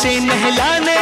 से नहलाने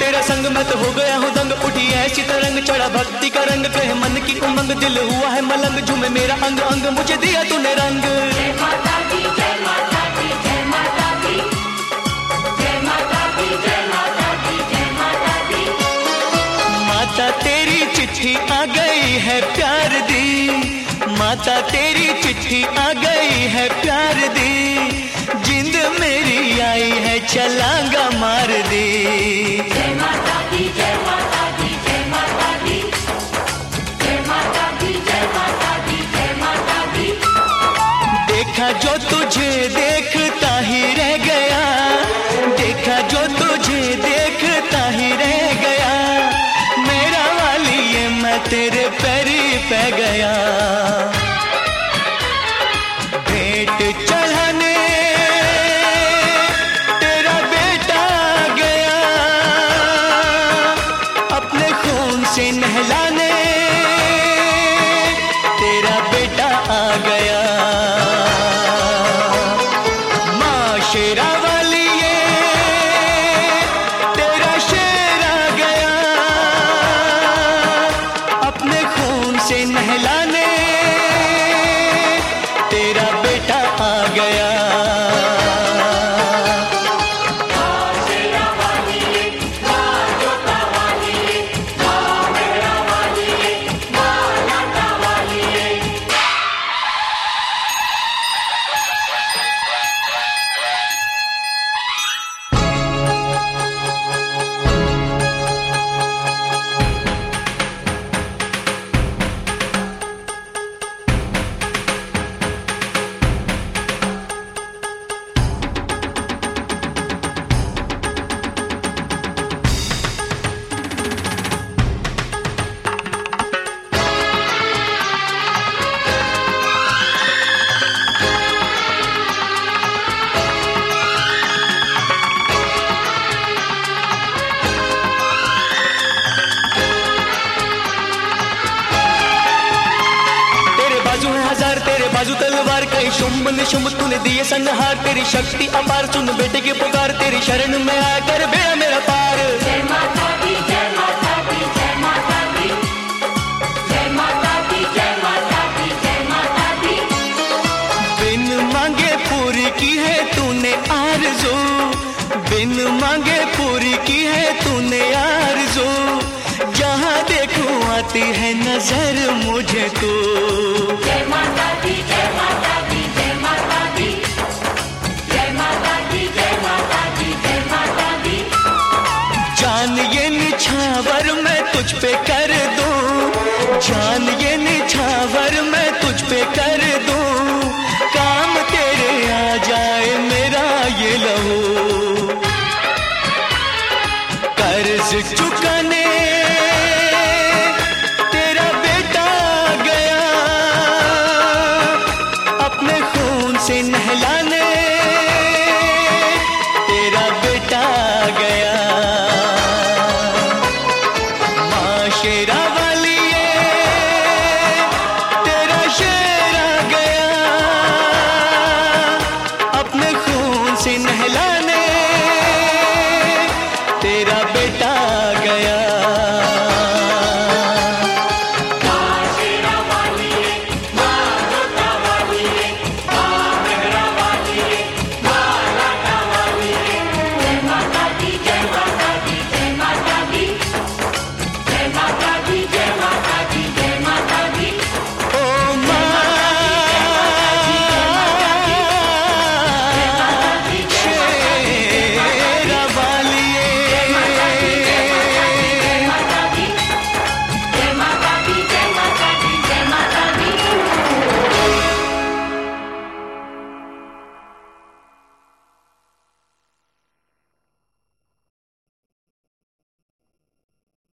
तेरा संग मैं तो हो गया हूँ दंग उठी ऐसी तरंग। चढ़ा भक्ति का रंग कहे मन की उमंग। दिल हुआ है मलंग झूमे मेरा अंग अंग मुझे दिया तूने रंग। जय माता दी जय माता दी जय माता दी जय माता दी जय माता दी जय माता दी माता तेरी चिट्ठी आ गई है प्यार दी। माता तेरी चिट्ठी आ गई है प्यार दी। जिंद मेरी आई है चलांगा मार दी। तेरे पैरी पै गया। बाजू तलवार कई शुंभ निशुंभ तूने दिए संहार तेरी शक्ति अपार सुन बेटे की पुकार। तेरी शरण में आकर बेड़ा मेरा पार। जय माता दी जय माता दी जय माता दी। जय माता दी जय माता दी जय माता दी। बिन मांगे पूरी की है तूने आरज़ू। बिन मांगे पूरी की है तूने आरज़ू। जहाँ देखूँ आती है नज़र मुझे तू। मुझ पे कर दूँ। जान